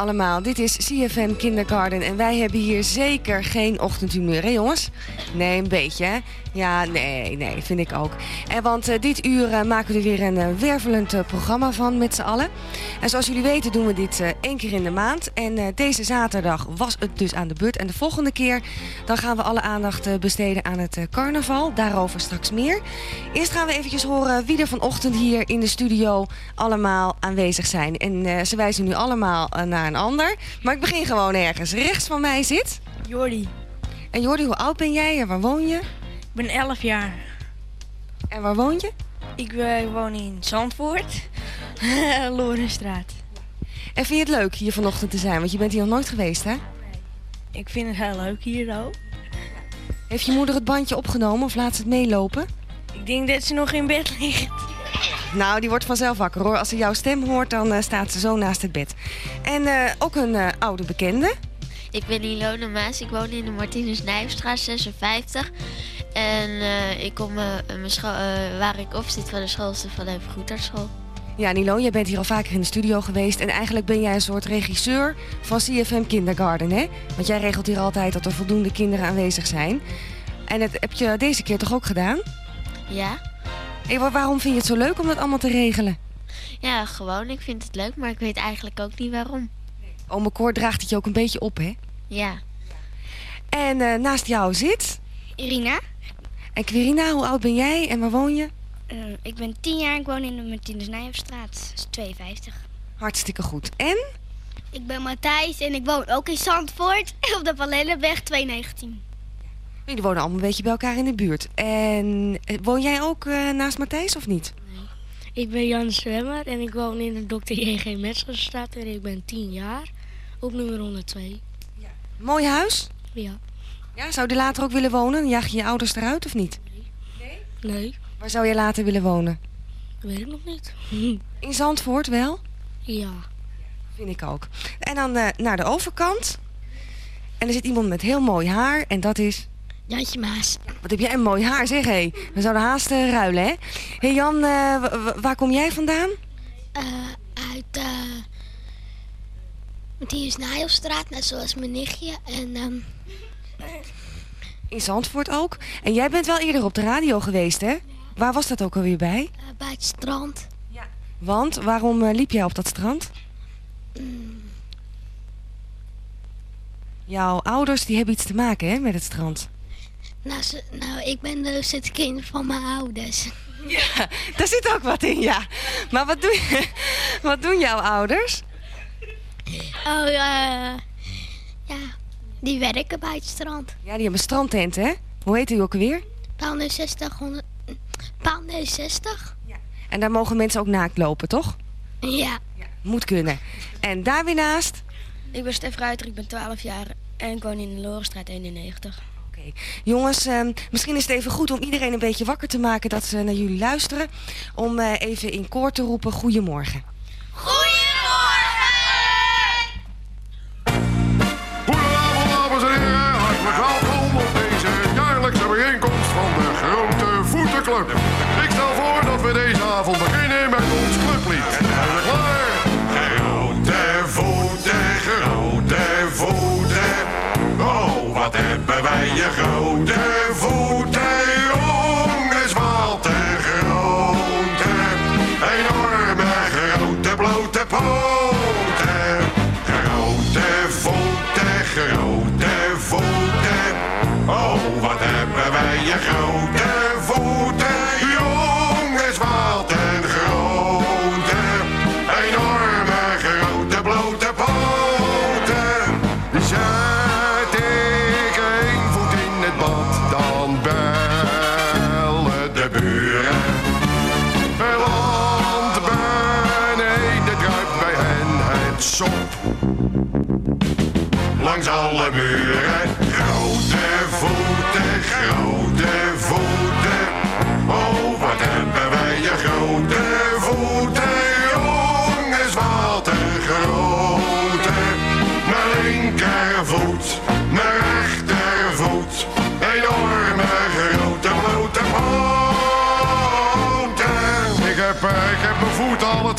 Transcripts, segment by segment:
Allemaal, dit is CFM Kindergarten en wij hebben hier zeker geen ochtendhumeur, hè jongens? Nee, een beetje hè? Ja, nee, nee, vind ik ook. En want uh, dit uur uh, maken we er weer een uh, wervelend programma van met z'n allen. En zoals jullie weten doen we dit één keer in de maand. En deze zaterdag was het dus aan de beurt. En de volgende keer dan gaan we alle aandacht besteden aan het carnaval. Daarover straks meer. Eerst gaan we eventjes horen wie er vanochtend hier in de studio allemaal aanwezig zijn. En ze wijzen nu allemaal naar een ander. Maar ik begin gewoon ergens. Rechts van mij zit... Jordi. En Jordi, hoe oud ben jij en waar woon je? Ik ben 11 jaar. En waar woon je? Ik woon in Zandvoort, Lorenstraat. En vind je het leuk hier vanochtend te zijn? Want je bent hier nog nooit geweest, hè? Ik vind het heel leuk hier ook. Heeft je moeder het bandje opgenomen of laat ze het meelopen? Ik denk dat ze nog in bed ligt. Nou, die wordt vanzelf wakker hoor. Als ze jouw stem hoort, dan uh, staat ze zo naast het bed. En uh, ook een uh, oude bekende. Ik ben Ilona Maas. Ik woon in de Martinus Nijfstraat 56. En uh, ik kom uh, mijn school, uh, waar ik op zit van de school is de Van Goederschool. Ja, Nilo, jij bent hier al vaker in de studio geweest. En eigenlijk ben jij een soort regisseur van CFM Kindergarten, hè? Want jij regelt hier altijd dat er voldoende kinderen aanwezig zijn. En dat heb je deze keer toch ook gedaan? Ja. Hey, waarom vind je het zo leuk om dat allemaal te regelen? Ja, gewoon. Ik vind het leuk, maar ik weet eigenlijk ook niet waarom. Ome Koor draagt het je ook een beetje op, hè? Ja. En naast jou zit... Irina. En Quirina, hoe oud ben jij en waar woon je? Uh, ik ben 10 jaar en ik woon in de Martinus Nijhoffstraat, 52. Hartstikke goed. En? Ik ben Matthijs en ik woon ook in Zandvoort op de Palenenweg 219. Jullie wonen allemaal een beetje bij elkaar in de buurt. En woon jij ook uh, naast Matthijs of niet? Nee. Ik ben Jan Zwemmer en ik woon in de Dr. J.G. Metzgerstraat en ik ben 10 jaar op nummer 102. Ja. Mooi huis? Ja. Ja, zou je later ook willen wonen? Jaag je je ouders eruit of niet? Nee. Nee. Waar zou je later willen wonen? Dat weet ik nog niet. In Zandvoort wel? Ja. Vind ik ook. En dan uh, naar de overkant. En er zit iemand met heel mooi haar en dat is... Jantje Maas. Wat heb jij een mooi haar, zeg hé. We zouden haast uh, ruilen, hè? Hé hey Jan, uh, waar kom jij vandaan? uit uh, Matthias Nijlstraat, net zoals mijn nichtje. En... Um, in Zandvoort ook. En jij bent wel eerder op de radio geweest, hè? Waar was dat ook alweer bij? Eh, bij het strand. Ja. Want, waarom eh, liep jij op dat strand? Mm. Jouw ouders die hebben iets te maken hè, met het strand. Nou, ze, nou, ik ben dus het kind van mijn ouders. Ja, daar zit ook wat in, ja. Maar wat, doe, wat doen jouw ouders? Oh, ja, ja, die werken bij het strand. Ja, die hebben strandtent, hè? Hoe heet u ook weer? 6200 paal D60. Ja. En daar mogen mensen ook naakt lopen, toch? Ja. Moet kunnen. En daar weer naast? Ik ben Stef Ruiter, ik ben 12 jaar en ik woon in de Lorenstraat 91. Oké. Jongens, ehm, misschien is het even goed om iedereen een beetje wakker te maken dat ze naar jullie luisteren. Om eh, even in koor te roepen, goedemorgen. Goedemorgen! Goedenavond, dames en heren. Hartelijk welkom op deze jaarlijkse bijeenkomst van de Groen. Ik stel voor dat we deze avond beginnen met ons clublied. En zijn klaar? Grote voeten, grote voeten. Oh, wat hebben wij je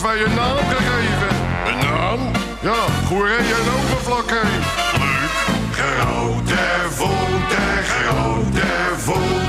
twee een naam gegeven. Een naam? Ja, goeie en overvlakken. Leuk. Grote voeten, grote voeten.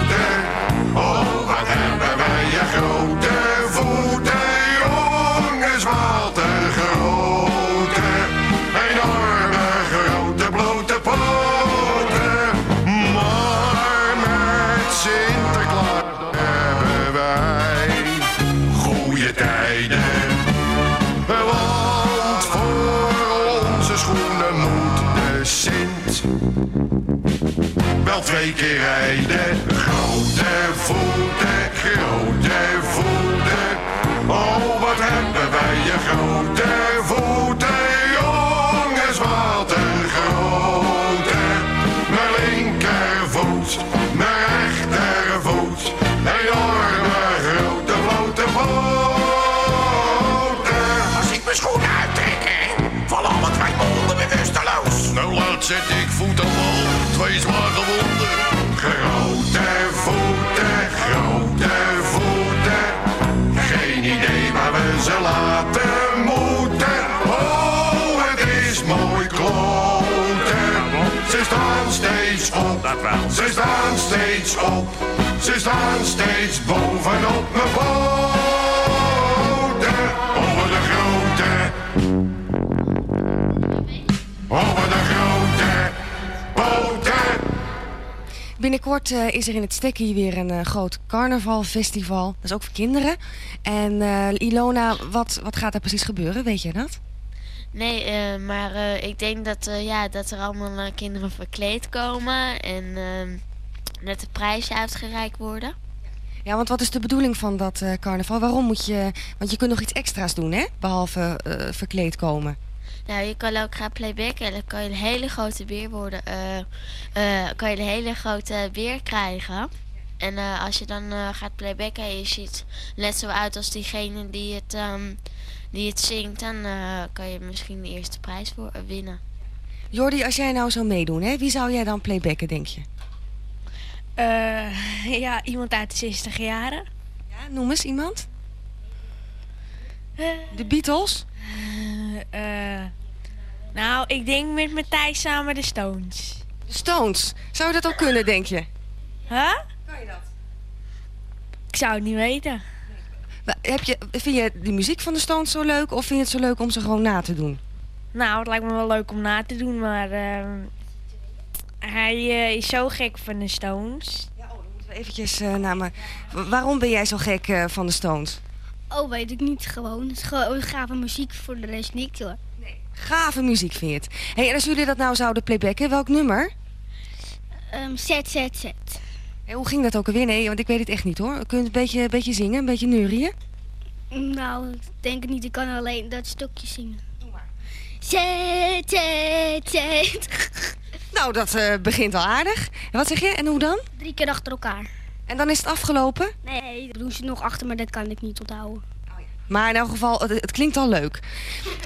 Twee keer rijden. Grote voeten, grote voeten. Oh, wat hebben wij je grote voeten, jongens, wat een grote. Mijn linkervoet, mijn rechtervoet. Enorme grote blote poten. Als ik mijn schoenen uittrek, vallen alle twee monden bewusteloos. Nou laat zet ze staan steeds op. Ze staan steeds bovenop mijn poten. Over de grote. Over de grote. Binnenkort eh, is er in het Stekkie weer een eh, groot carnavalfestival. Dat is ook voor kinderen. En eh, Ilona, wat, wat gaat er precies gebeuren? Weet jij dat? Nee, eh, maar eh, ik denk dat, eh, ja, dat er allemaal kinderen verkleed komen en ehm, dat de prijzen uitgereikt worden. Ja, want wat is de bedoeling van dat carnaval? Waarom moet je... Want je kunt nog iets extra's doen, hè? Behalve eh, verkleed komen. Nou, je kan ook gaan playbacken en dan kan je een hele grote beer worden. kan je een hele grote beer krijgen. En als je dan gaat playbacken en je ziet net zo uit als diegene die het, ehm, die het zingt, dan eh, kan je misschien de eerste prijs voor, eh, winnen. Jordi, als jij nou zou meedoen, hè? Wie zou jij dan playbacken, denk je? Eh, ja, iemand uit de 60 jaren. Ja, noem eens iemand. De Beatles? eh, nou, ik denk met Matthijs samen de Stones. De Stones. Zou je dat ook kunnen, denk je? Huh? Kan je dat? Ik zou het niet weten. Heb je, vind je de muziek van de Stones zo leuk of vind je het zo leuk om ze gewoon na te doen? Nou, het lijkt me wel leuk om na te doen, maar ehm, hij eh, is zo gek van de Stones. Ja, oh, dan moeten we eventjes uh, naar me. Wa- Waarom ben jij zo gek uh, van de Stones? Oh, weet ik niet. Gewoon. Het is gewoon gave muziek voor de rest niks hoor. Gave muziek vind je het. Hey, en als jullie dat nou zouden playbacken, welk nummer? Um, zet, zet, zet. Hey, hoe ging dat ook alweer? Nee, want ik weet het echt niet hoor. Kun je een beetje, een beetje zingen, een beetje neurien? Nou, ik denk niet. Ik kan alleen dat stukje zingen. Doe maar. Zet, zet, zet. Nou, dat uh, begint al aardig. En wat zeg je? En hoe dan? Drie keer achter elkaar. En dan is het afgelopen? Nee, dat doen ze nog achter, maar dat kan ik niet onthouden. Maar in elk geval, het, het klinkt al leuk.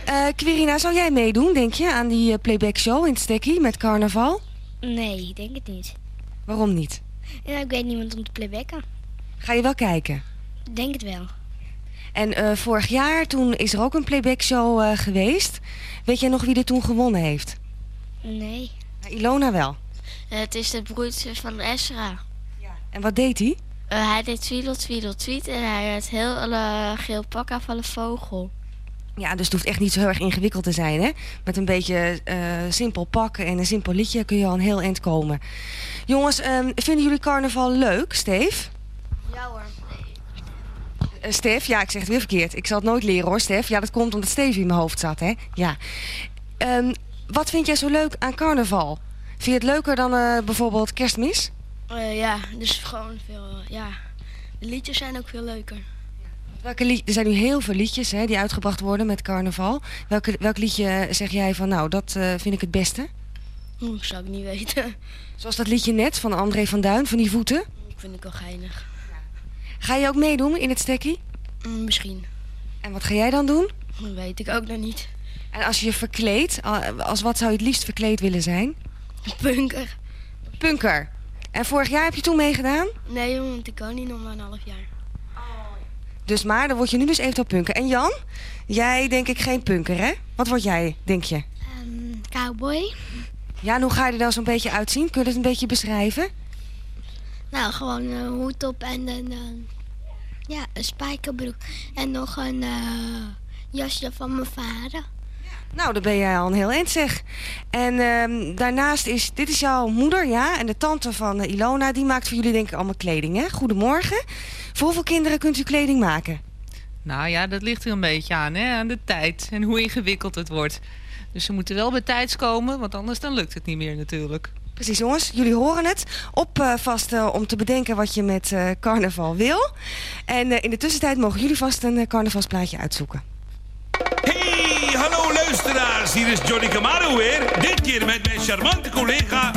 Uh, Quirina, zou jij meedoen, denk je, aan die uh, playback show in het Stekkie met carnaval? Nee, ik denk het niet. Waarom niet? Ja, ik weet niemand om te playbacken. Ga je wel kijken? Ik denk het wel. En uh, vorig jaar, toen is er ook een playback show uh, geweest. Weet jij nog wie er toen gewonnen heeft? Nee. Ilona wel. Uh, het is de broertje van Ezra. Ja. En wat deed hij? Uh, hij deed twiedel, twiedel, tweet en hij had heel uh, geel pak aan van een vogel. Ja, dus het hoeft echt niet zo heel erg ingewikkeld te zijn, hè? Met een beetje uh, simpel pakken en een simpel liedje kun je al een heel eind komen. Jongens, um, vinden jullie carnaval leuk, Steef? Ja hoor. Uh, Stef, ja, ik zeg het weer verkeerd. Ik zal het nooit leren hoor, Stef. Ja, dat komt omdat Stef in mijn hoofd zat, hè? Ja. Um, wat vind jij zo leuk aan carnaval? Vind je het leuker dan uh, bijvoorbeeld kerstmis? Uh, ja, dus gewoon veel. ja, de liedjes zijn ook veel leuker. Welke lied, er zijn nu heel veel liedjes hè, die uitgebracht worden met carnaval. Welke, welk liedje zeg jij van, nou, dat vind ik het beste? Oeh, zou ik niet weten. Zoals dat liedje net van André van Duin, van die voeten. Ik vind ik wel geinig. Ga je ook meedoen in het stekkie? Mm, misschien. En wat ga jij dan doen? Dat weet ik ook nog niet. En als je je verkleedt, als wat zou je het liefst verkleed willen zijn? Punker. Punker. En vorig jaar heb je toen meegedaan? Nee, want ik kan niet nog maar een half jaar. Dus maar, dan word je nu dus eventueel punker. En Jan, jij denk ik geen punker, hè? Wat word jij, denk je? Um, cowboy. Ja, en hoe ga je er dan zo'n beetje uitzien? Kun je het een beetje beschrijven? Nou, gewoon een hoed op en een, uh, ja, een spijkerbroek. En nog een uh, jasje van mijn vader. Nou, dan ben jij al een heel eind zeg. En um, daarnaast is, dit is jouw moeder, ja, en de tante van uh, Ilona, die maakt voor jullie denk ik allemaal kleding, hè? Goedemorgen. Voor hoeveel kinderen kunt u kleding maken? Nou ja, dat ligt er een beetje aan, hè? aan de tijd en hoe ingewikkeld het wordt. Dus ze moeten wel bij tijds komen, want anders dan lukt het niet meer natuurlijk. Precies jongens, jullie horen het. Op uh, vast uh, om te bedenken wat je met uh, carnaval wil. En in de tussentijd mogen jullie vast een carnavalsplaatje uitzoeken. Hey, hallo luisteraars. Hier is Johnny Camaro weer. Dit keer met mijn charmante collega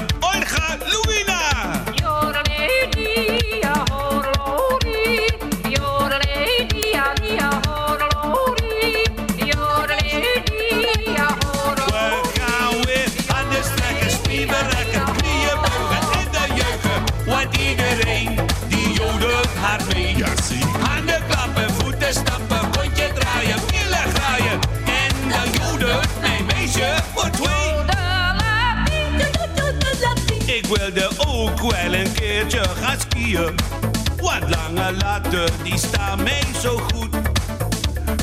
Wat lange later, die staan mij zo goed.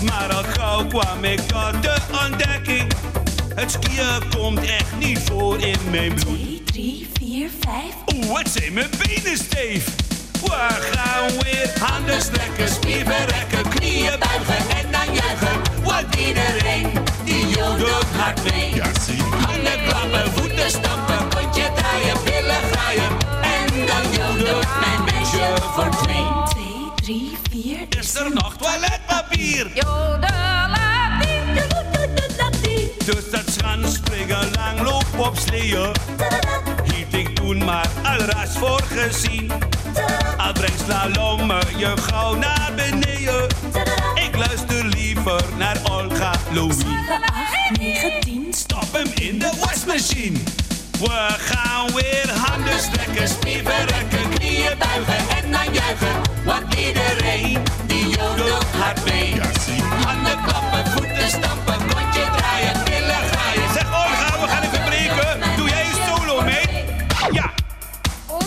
Maar al gauw kwam ik tot de ontdekking. Het skiën komt echt niet voor in mijn bloed. 2, 3, 4, 5. Oeh, wat zijn mijn benen steef. We gaan weer handen strekken, spieven rekken, knieën buigen en dan juichen. Want iedereen die jodelt hard mee. Ja, zie. Handen klappen, voeten stampen, kontje draaien, billen graaien. En dan jodelt mijn meisje voor twee. 2, 3, 4. Is er nog toiletpapier? Dus dat schans springen lang loop op sleeën. Hield ik toen maar al ras voor gezien. Al brengt slalom je gauw naar beneden. Ik luister liever naar Olga Louis. 8, 9, 10. Stop hem in de wasmachine. We gaan weer handen strekken, spieven rekken, knieën buigen en dan juichen. Want iedereen die jodelt hard mee. Handen klappen, voeten stampen, kontje draaien, billen graaien. Zeg Olga, we gaan even breken. Doe jij een solo mee? Ja. Oh,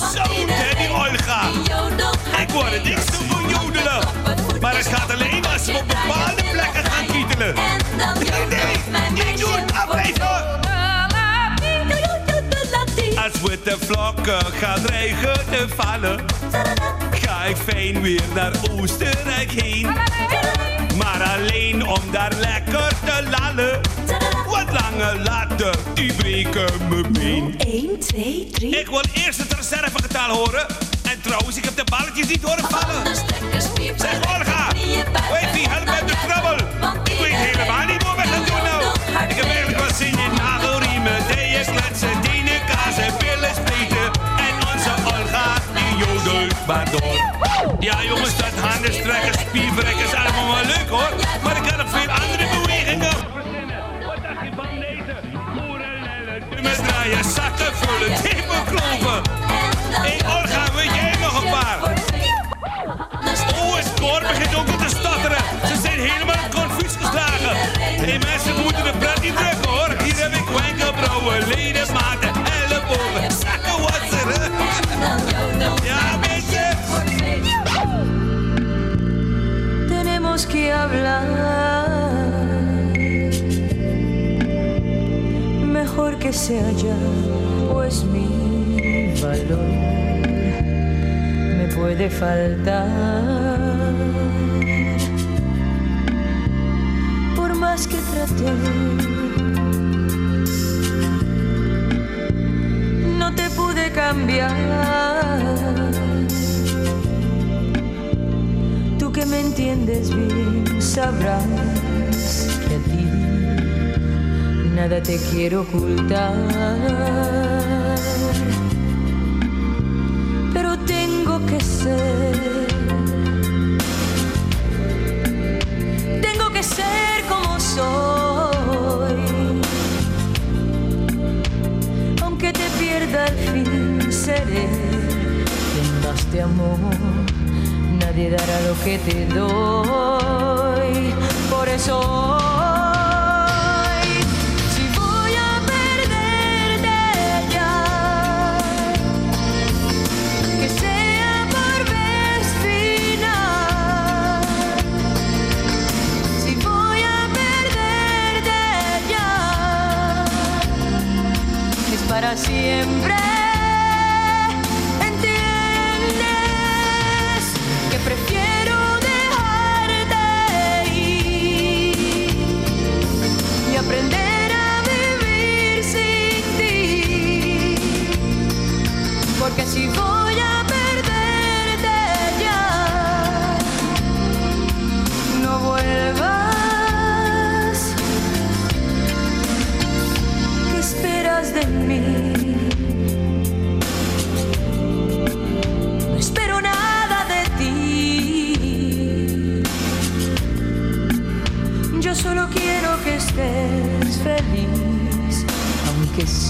hè, die Olga. Ik word het niet zo van jodelen. Maar het gaat alleen als we op bepaalde plekken gaan kietelen. Nee, nee, niet doen, Witte vlokken gaan dreigen te vallen, ga ik fijn weer naar Oostenrijk heen. Maar alleen om daar lekker te lallen. Wat langer later, die breken me been. 1, 2, 3. Ik wil eerst het reservegetal horen. En trouwens, ik heb de balletjes niet horen vallen. Zeg Olga, wifey, help met de krabbel. Ik weet helemaal niet spierverrekken is allemaal wel leuk hoor. Maar ik heb nog veel andere bewegingen. Met draaien, zakken vullen, tepen kloppen. Hey, Olga, weet jij nog een paar? Oh, het koor begint ook te stotteren. Ze zijn helemaal confuus geslagen. Hé hey, mensen, moeten de pret niet drukken hoor. Hier heb ik wenkelbrouwen, ledematen, Mejor que sea ya, pues mi valor me puede faltar. Por más que traté, no te pude cambiar. Tú que me entiendes bien, sabrás que a ti nada te quiero ocultar. Pero tengo que ser, tengo que ser como soy. Aunque te pierda al fin, seré quien más te amó. Nadie dará lo que te doy. Eso hoy, si voy a perderte ya, que sea por vez final. Si voy a perderte ya, es para siempre.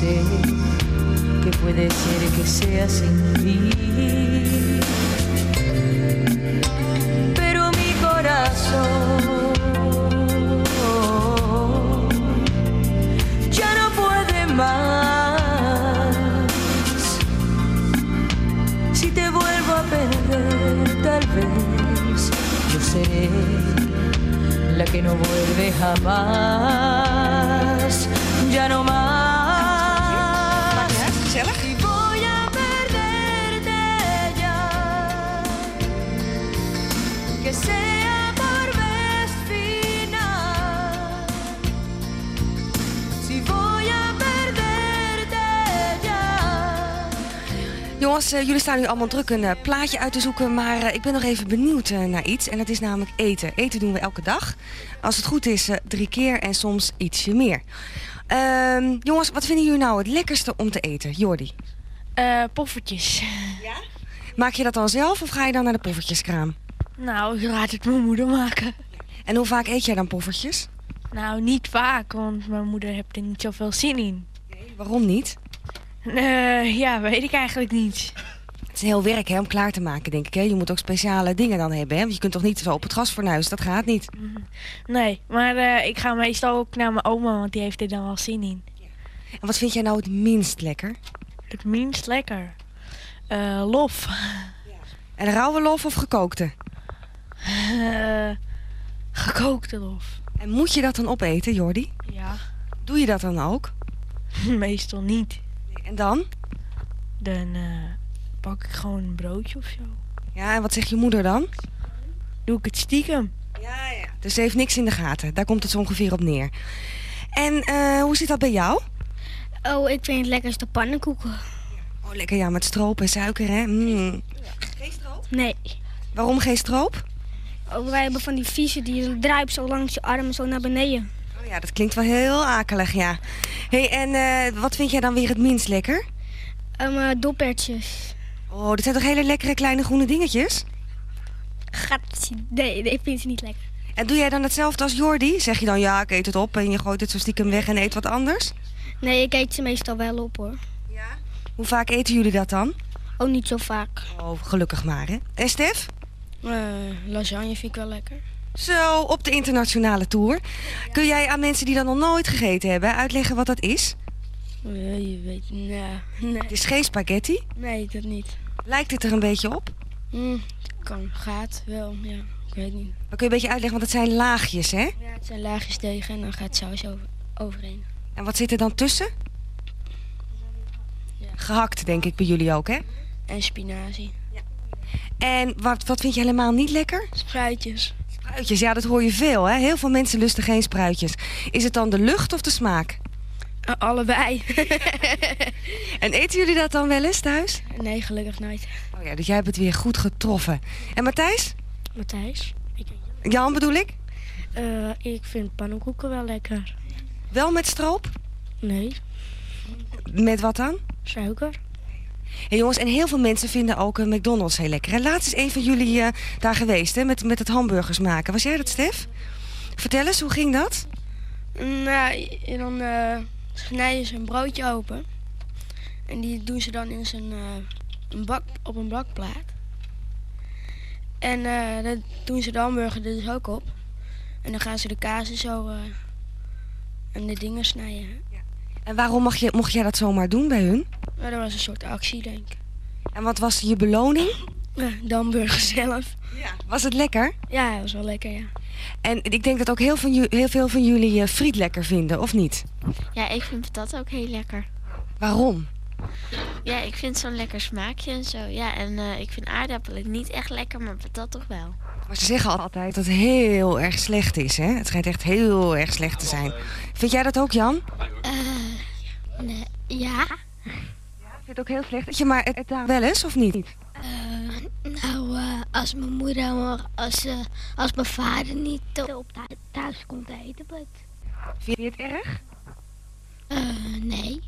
Que puede ser que sea sin ti. Eh, jullie staan nu allemaal druk een eh, plaatje uit te zoeken, maar eh, ik ben nog even benieuwd naar iets. En dat is namelijk eten. Eten doen we elke dag. Als het goed is, drie keer en soms ietsje meer. Ehm, jongens, wat vinden jullie nou het lekkerste om te eten? Jordi. Poffertjes. Maak je dat dan zelf of ga je dan naar de poffertjeskraam? Nou, ik laat het mijn moeder maken. En hoe vaak eet jij dan poffertjes? Nou, niet vaak, want mijn moeder heeft er niet zoveel zin in. Waarom niet? Eh, ja, weet ik eigenlijk niet. Het is heel werk hè, om klaar te maken, denk ik. Hè? Je moet ook speciale dingen dan hebben. Hè? Want je kunt toch niet zo op het gasfornuis, dat gaat niet. Nee, maar eh, ik ga meestal ook naar mijn oma, want die heeft er dan wel zin in. En wat vind jij nou het minst lekker? Het minst lekker. Eh, lof. En rauwe lof of gekookte? Eh, gekookte lof. En moet je dat dan opeten, Jordi? Ja. Doe je dat dan ook? Meestal niet. En dan? Dan eh, pak ik gewoon een broodje of zo. Ja, en wat zegt je moeder dan? Doe ik het stiekem. Ja, ja. Dus ze heeft niks in de gaten. Daar komt het zo ongeveer op neer. En eh, hoe zit dat bij jou? Oh, ik vind het lekkerste pannenkoeken. Oh, lekker ja, met stroop en suiker, hè? Mm. Nee. Waarom geen stroop? Oh, wij hebben van die vieze die druipt zo langs je armen zo naar beneden. Oh ja, dat klinkt wel heel akelig, ja. hey, en eh, wat vind jij dan weer het minst lekker? Um, uh, doppertjes. Oh, dit zijn toch hele lekkere kleine groene dingetjes? Gat, nee, nee, ik vind ze niet lekker. En doe jij dan hetzelfde als Jordi? Zeg je dan ja, ik eet het op en je gooit het zo stiekem weg en eet wat anders? Nee, ik eet ze meestal wel op hoor. Hoe vaak eten jullie dat dan? Ook niet zo vaak. Oh, gelukkig maar, hè? En Stef? Eh, lasagne vind ik wel lekker. Zo, op de internationale tour. Kun jij aan mensen die dat nog nooit gegeten hebben uitleggen wat dat is? Eh, je weet, nee, nee. Het is geen spaghetti. Nee, dat niet. Lijkt het er een beetje op? Mm, kan, gaat wel, ja. Ik weet niet. Dan kun je een beetje uitleggen, want het zijn laagjes, hè? Ja, het zijn laagjes tegen en dan gaat saus over, overheen. En wat zit er dan tussen? Gehakt, denk ik, bij jullie ook, hè? En spinazie. En wat, wat vind je helemaal niet lekker? Spruitjes. Spruitjes, ja, dat hoor je veel, hè? Heel veel mensen lusten geen spruitjes. Is het dan de lucht of de smaak? Uh, allebei. en eten jullie dat dan wel eens thuis? Nee, gelukkig nooit. Oh ja, dus jij hebt het weer goed getroffen. En Matthijs? Matthijs? Ik, Jan bedoel ik? uh, ik vind pannenkoeken wel lekker. Wel met stroop? Nee, Met wat dan? suiker. Hey jongens, en heel veel mensen vinden ook een McDonald's heel lekker. En laatst is een van jullie eh, daar geweest, hè, met, met het hamburgers maken. Was jij dat, Stef? Vertel eens, hoe ging dat? Nou, en dan eh, snijden ze een broodje open. En die doen ze dan in zijn, eh, een bak, op een bakplaat. En eh dan doen ze de hamburger er dus ook op. En dan gaan ze de kazen zo eh, en de dingen snijden. En waarom mag je, mocht jij dat zomaar doen bij hun? Maar dat was een soort actie, denk ik. En wat was je beloning? Ja, de hamburger zelf. Was het lekker? Ja, dat was wel lekker, ja. En ik denk dat ook heel, van, heel veel van jullie eh, friet lekker vinden, of niet? Ja, ik vind dat ook heel lekker. Waarom? Ja, ik vind zo'n lekker smaakje en zo. Ja, en eh, ik vind aardappelen niet echt lekker, maar patat toch wel. Maar ze zeggen altijd dat het heel erg slecht is, hè? Het schijnt echt heel erg slecht te zijn. Vind jij dat ook, Jan? Nee, ja. Ik vind het ook heel slecht. Je maar het, het daar wel eens, of niet? Eh, nou, eh, als mijn moeder, maar als, eh, als mijn vader niet op thu- thuis komt eten, but, Vind je het erg? eh, nee.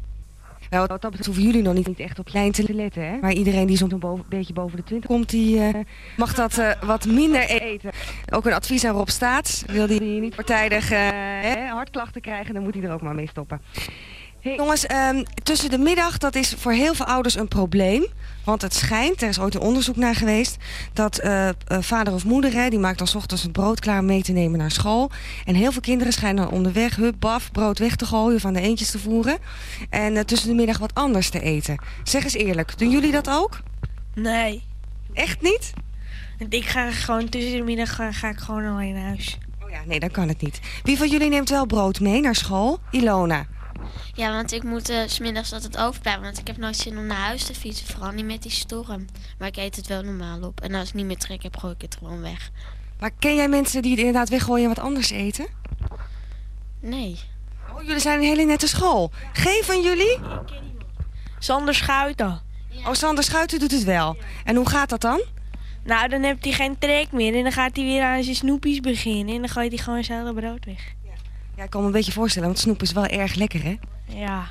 Nou, wat dat betreft hoeven jullie nog niet, echt op klein te letten, hè? Maar iedereen die zo'n boven, beetje boven de 20 komt, die eh, mag dat eh, wat minder eten. Ook een advies aan Rob Staats. Wil die niet partijdig hè, hartklachten krijgen, dan moet hij er ook maar mee stoppen. Hey, jongens, ehm, tussen de middag, dat is voor heel veel ouders een probleem. Want het schijnt, er is ooit een onderzoek naar geweest... dat eh, eh, vader of moeder, hè, die maakt dan 's ochtends het brood klaar om mee te nemen naar school. En heel veel kinderen schijnen dan onderweg, hup, baf, brood weg te gooien... of aan de eentjes te voeren. En eh, tussen de middag wat anders te eten. Zeg eens eerlijk, doen jullie dat ook? Nee. Echt niet? Want ik ga gewoon tussen de middag ga, ga ik gewoon alleen naar huis. Oh ja, nee, dan kan het niet. Wie van jullie neemt wel brood mee naar school? Ilona. Ja, want ik moet eh, 's smiddags altijd overblijven, want ik heb nooit zin om naar huis te fietsen. Vooral niet met die storm. Maar ik eet het wel normaal op. En als ik niet meer trek heb, gooi ik het gewoon weg. Maar ken jij mensen die het inderdaad weggooien en wat anders eten? Nee. Oh, jullie zijn een hele nette school. Geen van jullie? Sander Schuiten. Oh, Sander Schuiten doet het wel. En hoe gaat dat dan? Nou, dan heeft hij geen trek meer en dan gaat hij weer aan zijn snoepies beginnen. En dan gooit hij gewoon zijn hele brood weg. Ja, ik kan me een beetje voorstellen, want snoep is wel erg lekker, hè? Ja.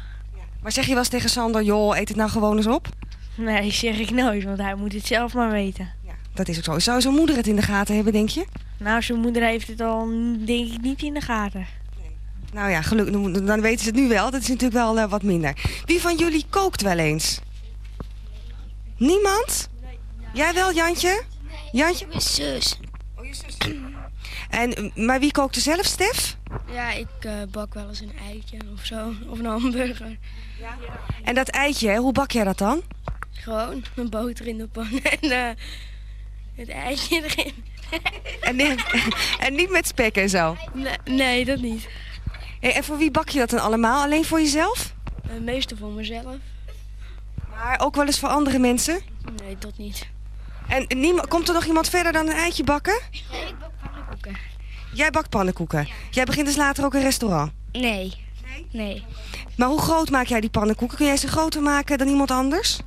Maar zeg je wel eens tegen Sander, joh, eet het nou gewoon eens op? Nee, zeg ik nooit, want hij moet het zelf maar weten. Dat is ook zo. Zou zijn moeder het in de gaten hebben, denk je? Nou, zijn moeder heeft het al, denk ik, niet in de gaten. Nou ja, gelukkig, dan- weten ze het nu wel. Dat is natuurlijk wel eh, wat minder. Wie van jullie kookt wel eens? Niemand? Jij wel, Jantje? Jantje? Mijn zus. En, eh, maar wie kookt er zelf, Stef? Ja, ik eh, bak wel eens een eitje of zo. Of een hamburger. En dat eitje, hè, hoe bak jij dat dan? Gewoon een boter in de pan en eh, het eitje erin. En, en niet met spek en zo? Nee, nee dat niet. Hey, en voor wie bak je dat dan allemaal? Alleen voor jezelf? Uh, meestal voor mezelf. Maar ook wel eens voor andere mensen? Nee, dat niet. En niemand, komt er nog iemand verder dan een eitje bakken? Nee, ik bak pannenkoeken. Jij bakt pannenkoeken. Jij begint dus later ook een restaurant. Nee. Nee. Maar hoe groot maak jij die pannenkoeken? Kun jij ze groter maken dan iemand anders?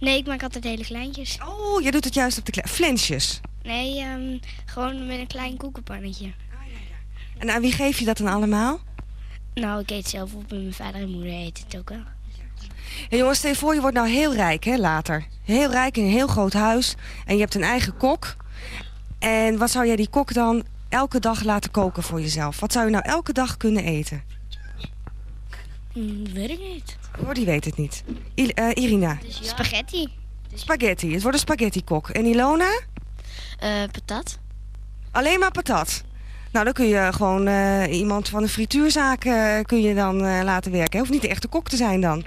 Nee, ik maak altijd hele kleintjes. Oh, jij doet het juist op de. Flensjes. Nee, ehm, gewoon met een klein koekenpannetje. En aan wie geef je dat dan allemaal? Nou, ik eet zelf op en mijn vader en moeder eten het ook wel. Hey jongens, stel je voor je wordt nou heel rijk, hè, later. Heel rijk in een heel groot huis. En je hebt een eigen kok. En wat zou jij die kok dan elke dag laten koken voor jezelf? Wat zou je nou elke dag kunnen eten? Hm, weet ik niet. Oh, die weet het niet. I- eh, Irina. Spaghetti. Spaghetti. Het wordt een spaghetti kok. En Ilona? Eh, patat. Alleen maar patat. Nou, dan kun je gewoon eh, iemand van een frituurzaak kun je dan laten werken. Hoeft niet de echte kok te zijn dan.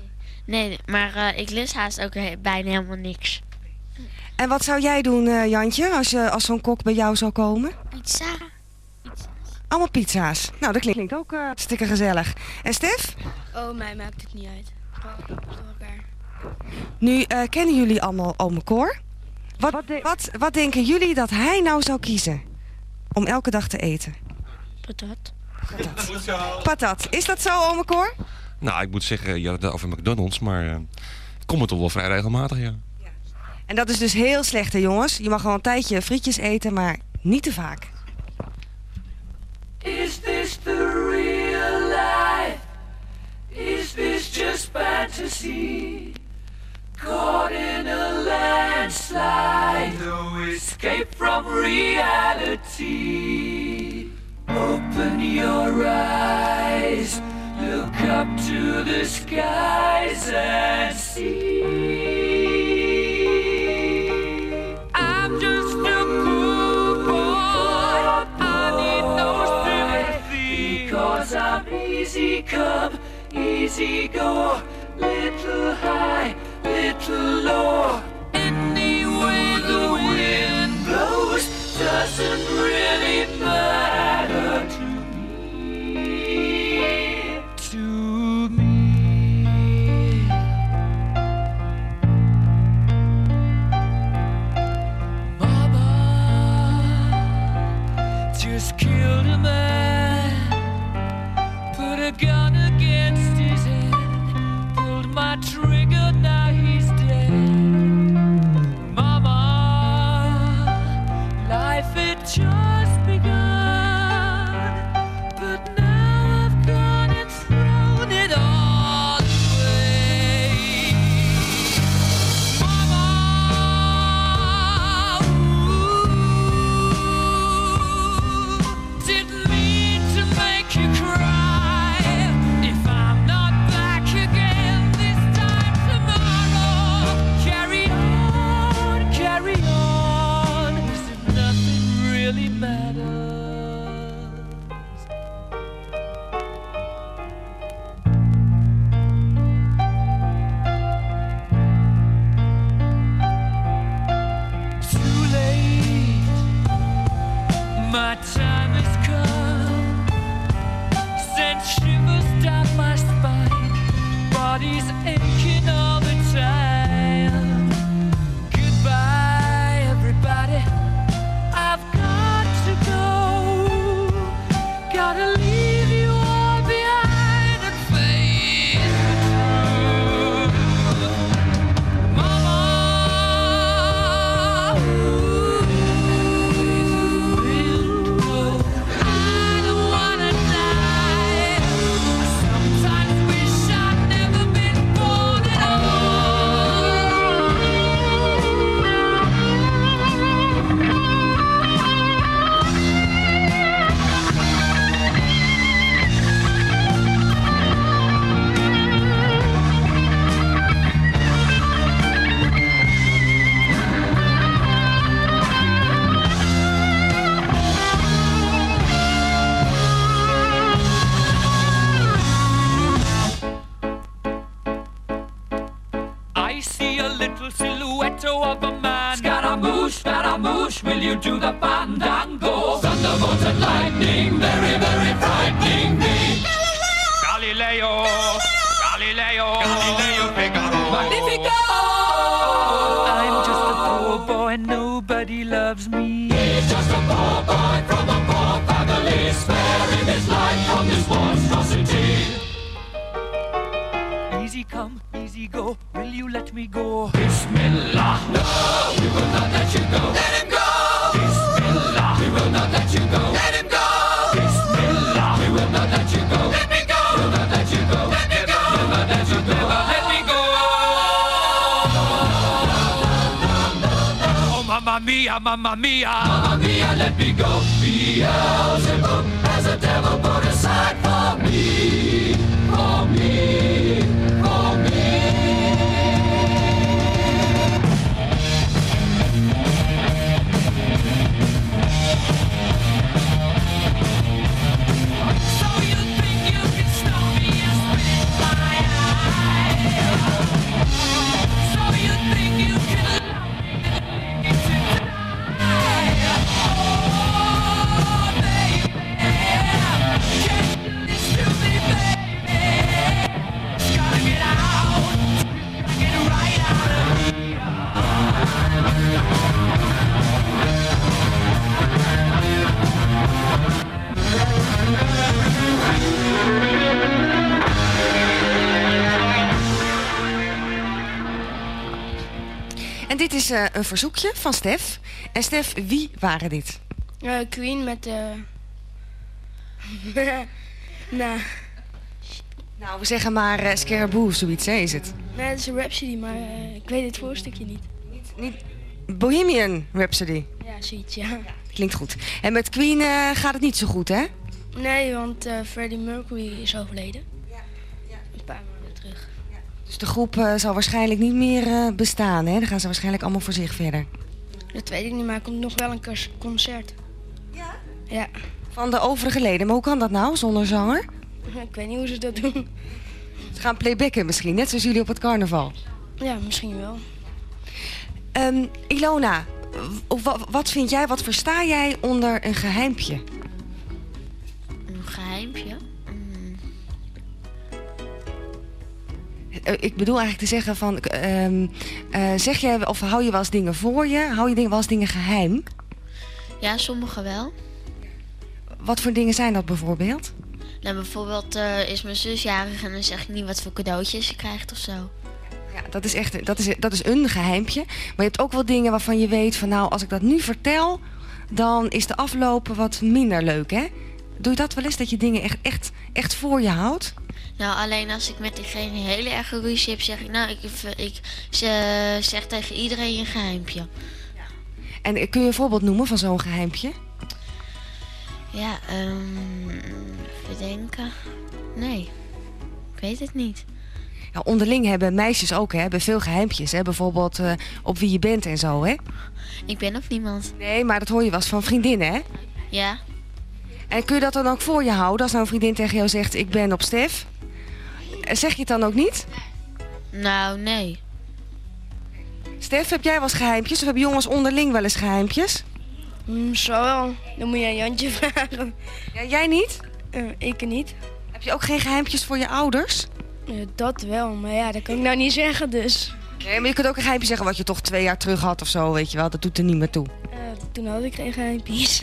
Nee, maar ik lust haast ook bijna helemaal niks. En wat zou jij doen, eh, Jantje, als, je, als zo'n kok bij jou zou komen? Pizza. Allemaal pizza's. Nou, dat klinkt ook eh hartstikke gezellig. En Stef? Oh, mij maakt het niet uit. Door elkaar. Nu eh, kennen jullie allemaal ome Cor. Wat, wat, wat, denken jullie dat hij nou zou kiezen om elke dag te eten? Patat. Patat. Is dat zo, ome Cor? Nou, ik moet zeggen, je had het over McDonald's, maar eh, ik kom het toch wel vrij regelmatig, ja. En dat is dus heel slecht, hè jongens. Je mag wel een tijdje frietjes eten, maar niet te vaak. Is this the real life? Is this just fantasy? Caught in a landslide, no escape from reality. Open your eyes, look up to the skies and see. easy come, easy go, little high, little low. The wind blows doesn't really matter. Eh, een verzoekje van Stef. En Stef, wie waren dit? Eh, Queen met... nou. Nou, we zeggen maar uh, zoiets, hè, is het? Nee, dat is een Rhapsody, maar ik weet het voorstukje niet. niet. Niet, Bohemian Rhapsody? Ja, zoiets, ja. ja klinkt goed. En met Queen gaat het niet zo goed, hè? Nee, want Freddie Mercury is overleden. Dus de groep zal waarschijnlijk niet meer bestaan, hè? Dan gaan ze waarschijnlijk allemaal voor zich verder. Dat weet ik niet, maar er komt nog wel een concert. Ja? Ja. Van de overige leden. Maar hoe kan dat nou, zonder zanger? Ik weet niet hoe ze dat doen. Ze gaan playbacken misschien, net zoals jullie op het carnaval. Ja, misschien wel. Um, Ilona, wat vind jij, wat versta jij onder een geheimpje? Een geheimpje? Ik bedoel eigenlijk te zeggen van, um, uh, zeg jij of hou je wel eens dingen voor je? Hou je wel eens dingen geheim? Ja, sommige wel. Wat voor dingen zijn dat bijvoorbeeld? Nou, bijvoorbeeld uh, is mijn zus jarig en dan zeg ik niet wat voor cadeautjes ze krijgt of zo. Ja, dat is echt dat is, dat is een geheimpje. Maar je hebt ook wel dingen waarvan je weet van nou, als ik dat nu vertel, dan is de aflopen wat minder leuk, hè? Doe je dat wel eens, dat je dingen echt, echt, echt voor je houdt? Nou, alleen als ik met diegene heel erg ruzie heb, zeg ik nou, ik, ik zeg tegen iedereen een geheimpje. En kun je een voorbeeld noemen van zo'n geheimpje? Ja, um, verdenken. Nee, ik weet het niet. Ja, onderling hebben meisjes ook hè, hebben veel geheimpjes. Hè? Bijvoorbeeld uh, op wie je bent en zo, hè? Ik ben of niemand. Nee, maar dat hoor je wel eens van vriendinnen, hè? Ja. En kun je dat dan ook voor je houden als nou een vriendin tegen jou zegt... ik ben op Stef? Zeg je het dan ook niet? Nou, nee. Stef, heb jij wel eens geheimpjes? Of hebben jongens onderling wel eens geheimpjes? Mm, zo wel. Dan moet je aan Jantje vragen. Ja, jij niet? Uh, ik niet. Heb je ook geen geheimpjes voor je ouders? Uh, dat wel, maar ja, dat kan ik nou niet zeggen dus. Nee, maar je kunt ook een geheimje zeggen wat je toch twee jaar terug had of zo, weet je wel. Dat doet er niet meer toe. Uh, toen had ik geen geheimpjes.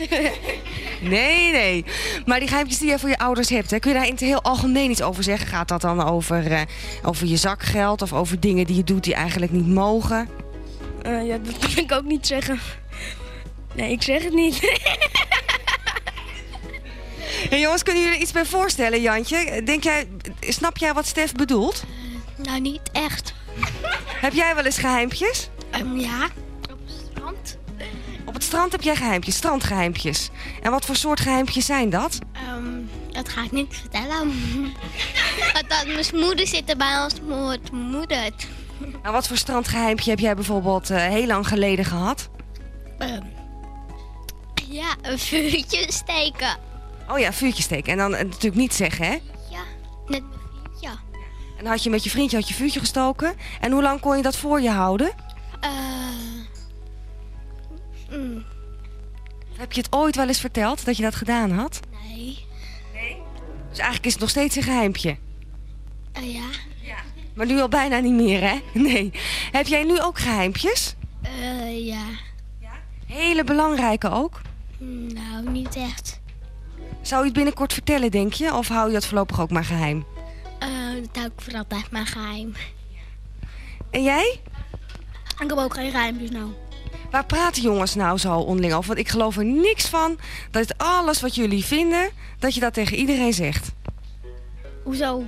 nee, nee. Maar die geheimpjes die jij voor je ouders hebt, hè, kun je daar in het heel algemeen iets over zeggen? Gaat dat dan over, over je zakgeld of over dingen die je doet die eigenlijk niet mogen? ja, dat kan ik ook niet zeggen. Nee, ik zeg het niet. hey, jongens, kunnen jullie er iets bij voorstellen, Jantje? Denk jij, snap jij wat Stef bedoelt? Uh, nou, niet echt. Heb jij wel eens geheimpjes? Um, ja. Op het strand heb jij geheimpjes, strandgeheimpjes. En wat voor soort geheimpjes zijn dat? Um, dat ga ik niet vertellen. dat mijn moeder zit er bij ons moeder. Nou, wat voor strandgeheimpje heb jij bijvoorbeeld uh, heel lang geleden gehad? Um, ja, een vuurtje steken. Oh ja, vuurtje steken. En dan uh, natuurlijk niet zeggen, hè? Ja, net mijn vriendje. En had je met je vriendje had je vuurtje gestoken. En hoe lang kon je dat voor je houden? Heb je het ooit wel eens verteld dat je dat gedaan had? Nee. Nee? Dus eigenlijk is het nog steeds een geheimpje? Uh, ja. ja. Maar nu al bijna niet meer, hè? Nee. Heb jij nu ook geheimpjes? Uh, ja. ja. Hele belangrijke ook? Nou, niet echt. Zou je het binnenkort vertellen, denk je? Of hou je dat voorlopig ook maar geheim? Uh, dat hou ik voor altijd maar geheim. En jij? Ik heb ook geen geheimpjes nou. Waar praten jongens nou zo onderling over? Want ik geloof er niks van dat alles wat jullie vinden, dat je dat tegen iedereen zegt. Hoezo?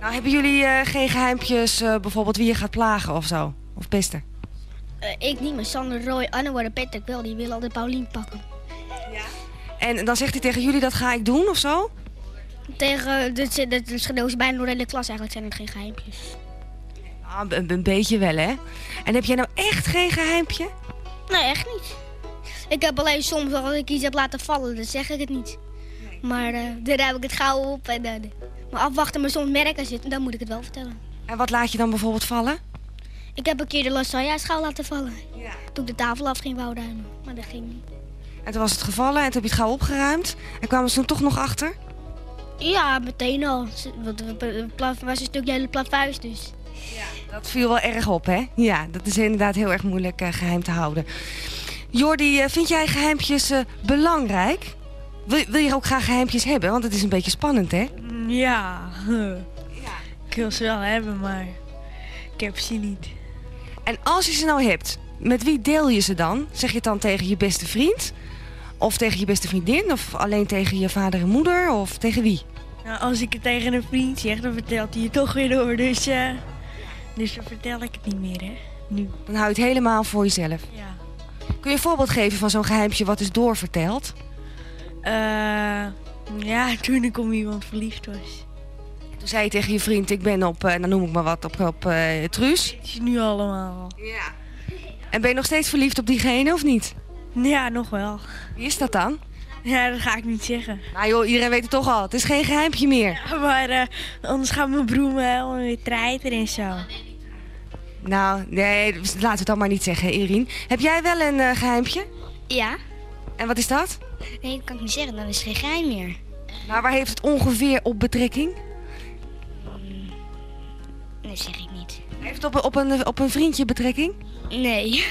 Nou, hebben jullie uh, geen geheimpjes, uh, bijvoorbeeld wie je gaat plagen of zo? Of pesten? Uh, ik niet, maar Sander, Roy, Anne worden Patrick wel. Die willen altijd Paulien pakken. Ja? En dan zegt hij tegen jullie dat ga ik doen of zo? Tegen, dat is bijna door de hele klas eigenlijk zijn het geen geheimpjes. Ah, een, een, beetje wel, hè? En heb jij nou echt geen geheimpje? Nee, echt niet. Ik heb alleen soms als ik iets heb laten vallen, dan zeg ik het niet. Nee. Maar uh, daar heb ik het gauw op. En, uh, maar afwachten, maar soms merken zitten, dan moet ik het wel vertellen. En wat laat je dan bijvoorbeeld vallen? Ik heb een keer de lasagne-schaal laten vallen. Ja. Toen ik de tafel af ging wou ruimen, maar dat ging niet. En toen was het gevallen en toen heb je het gauw opgeruimd. En kwamen ze toen toch nog achter? Ja, meteen al. Het was een stukje hele plavuis dus. Ja, dat viel wel erg op, hè? Ja, dat is inderdaad heel erg moeilijk uh, geheim te houden. Jordi, uh, vind jij geheimpjes uh, belangrijk? Wil, wil, je ook graag geheimpjes hebben? Want het is een beetje spannend, hè? Ja. ja. Ik wil ze wel hebben, maar ik heb ze niet. En als je ze nou hebt, met wie deel je ze dan? Zeg je het dan tegen je beste vriend? Of tegen je beste vriendin? Of alleen tegen je vader en moeder? Of tegen wie? Nou, als ik het tegen een vriend zeg, dan vertelt hij het toch weer door. Dus, eh, dus dan vertel ik het niet meer, hè. Nu. Dan hou je het helemaal voor jezelf. Ja. Kun je een voorbeeld geven van zo'n geheimpje wat is doorverteld? Eh, ja, toen ik om iemand verliefd was. Toen zei je tegen je vriend, ik ben op, eh, dan noem ik maar wat, op, op eh, Truus. Het is nu allemaal. Ja. En ben je nog steeds verliefd op diegene of niet? Ja, nog wel. Wie is dat dan? Ja, dat ga ik niet zeggen. Nou joh, iedereen weet het toch al. Het is geen geheimpje meer. Ja, maar eh, anders gaan mijn broer me helemaal weer treiteren en zo. Nou, nee, laten we het dan maar niet zeggen, Irien. Heb jij wel een eh, geheimpje? Ja. En wat is dat? Nee, dat kan ik niet zeggen. Dan is het geen geheim meer. Nou, waar heeft het ongeveer op betrekking? Nee, zeg ik niet. Heeft het op, op, een, op een vriendje betrekking? Nee.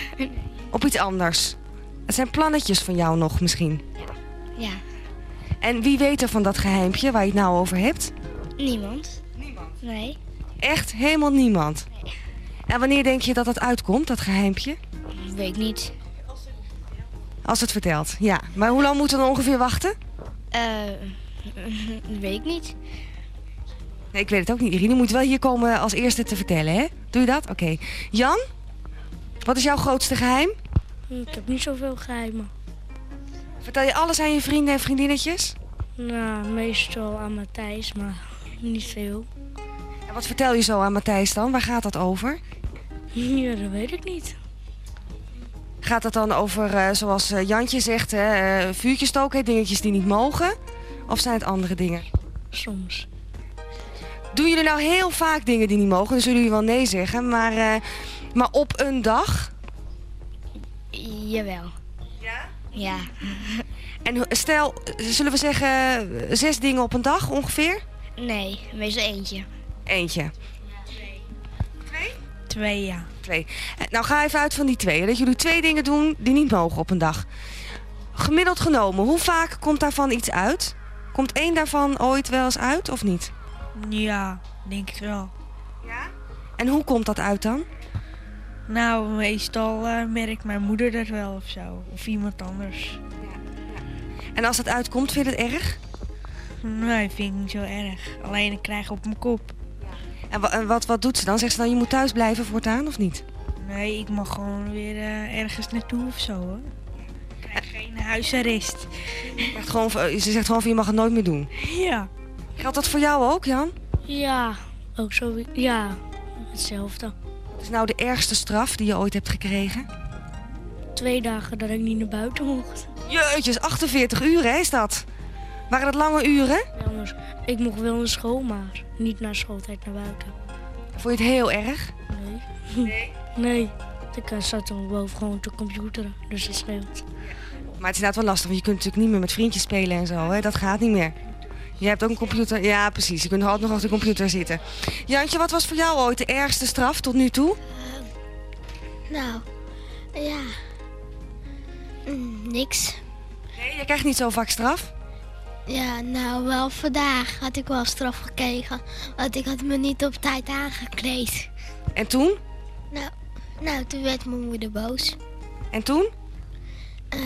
Op iets anders? Het zijn plannetjes van jou nog misschien. Ja. En wie weet er van dat geheimpje waar je het nou over hebt? Niemand. Niemand? Nee. Echt helemaal niemand. En wanneer denk je dat dat uitkomt, dat geheimpje? Weet ik niet. Als het vertelt, ja. Maar hoe lang moeten we dan ongeveer wachten? Eh, weet ik niet. Nee, ik weet het ook niet, Irene. Je moet wel hier komen als eerste te vertellen, hè? Doe je dat? Oké. Jan? Wat is jouw grootste geheim? Ik heb niet zoveel geheimen. Vertel je alles aan je vrienden en vriendinnetjes? Nou, meestal aan Matthijs, maar niet veel. En wat vertel je zo aan Matthijs dan? Waar gaat dat over? Ja, dat weet ik niet. Gaat dat dan over, eh, zoals eh, Jantje zegt, hè, eh, vuurtjes stoken, dingetjes die niet mogen? Of zijn het andere dingen? Soms. Doen jullie nou heel vaak dingen die niet mogen? Dan zullen jullie wel nee zeggen. Maar, maar op een dag? Jawel. Ja? Ja. En stel, zullen we zeggen zes dingen op een dag ongeveer? Nee, meestal eentje. Eentje. Twee, ja. Twee. Eh, Nou ga even uit van die twee. Dat jullie twee dingen doen die niet mogen op een dag. Gemiddeld genomen, hoe vaak komt daarvan iets uit? Komt één daarvan ooit wel eens uit of niet? Ja, denk ik wel. En hoe komt dat uit dan? Nou, meestal eh, merkt mijn moeder dat wel of zo. Of iemand anders. En als dat uitkomt, vind je het erg? Nee, vind ik niet zo erg. Alleen ik krijg op mijn kop. En, wa- en wat, wat doet ze dan? Zegt ze dan, je moet thuis blijven voortaan of niet? Nee, ik mag gewoon weer eh, ergens naartoe of zo hoor. Ik krijg geen huisarrest. Echt gewoon, ze zegt gewoon van, je mag het nooit meer doen. Ja. Geldt dat voor jou ook, Jan? Ja, ook zo. Ja, hetzelfde. Wat is nou de ergste straf die je ooit hebt gekregen? Twee dagen dat ik niet naar buiten mocht. Jeutjes, 48 uur hè, is dat? Waren dat lange uren? Maar ik mocht wel naar school, maar niet na schooltijd naar buiten. Vond je het heel erg? Nee. Nee? Nee. Ik eh, zat dan boven gewoon te computeren, dus dat scheelt. Maar het is inderdaad wel lastig, want je kunt natuurlijk niet meer met vriendjes spelen en zo. Hè? Dat gaat niet meer. Je hebt ook een computer. Ja, precies. Je kunt altijd nog achter de computer zitten. Jantje, wat was voor jou ooit de ergste straf tot nu toe? Nou, ja. Mm, niks. Nee, je krijgt niet zo vaak straf. Ja, nou wel vandaag had ik wel straf gekregen. Want ik had me niet op tijd aangekleed. En toen? Nou, nou toen werd mijn moeder boos. En toen? Eh,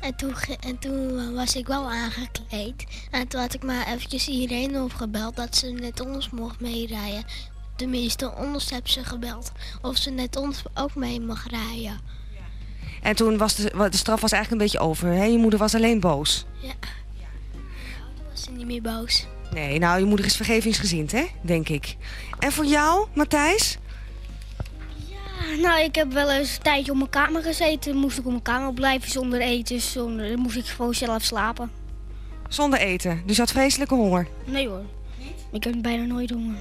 en, toen en toen was ik wel aangekleed. En toen had ik maar eventjes iedereen opgebeld dat ze net ons mocht meerijden. Tenminste, ons heb ze gebeld. Of ze net ons ook mee mag rijden. En toen was de, de straf was eigenlijk een beetje over. Hè? Je moeder was alleen boos. Ja. Toen was ze niet meer boos. Nee, nou, je moeder is vergevingsgezind, hè? Denk ik. En voor jou, Matthijs? Ah, Nou, ik heb wel eens een tijdje op mijn kamer gezeten. Moest ik op mijn kamer blijven zonder eten. Zonder, dan moest ik gewoon zelf slapen. Zonder eten. Dus je had vreselijke honger. Nee hoor. Ik heb bijna nooit honger.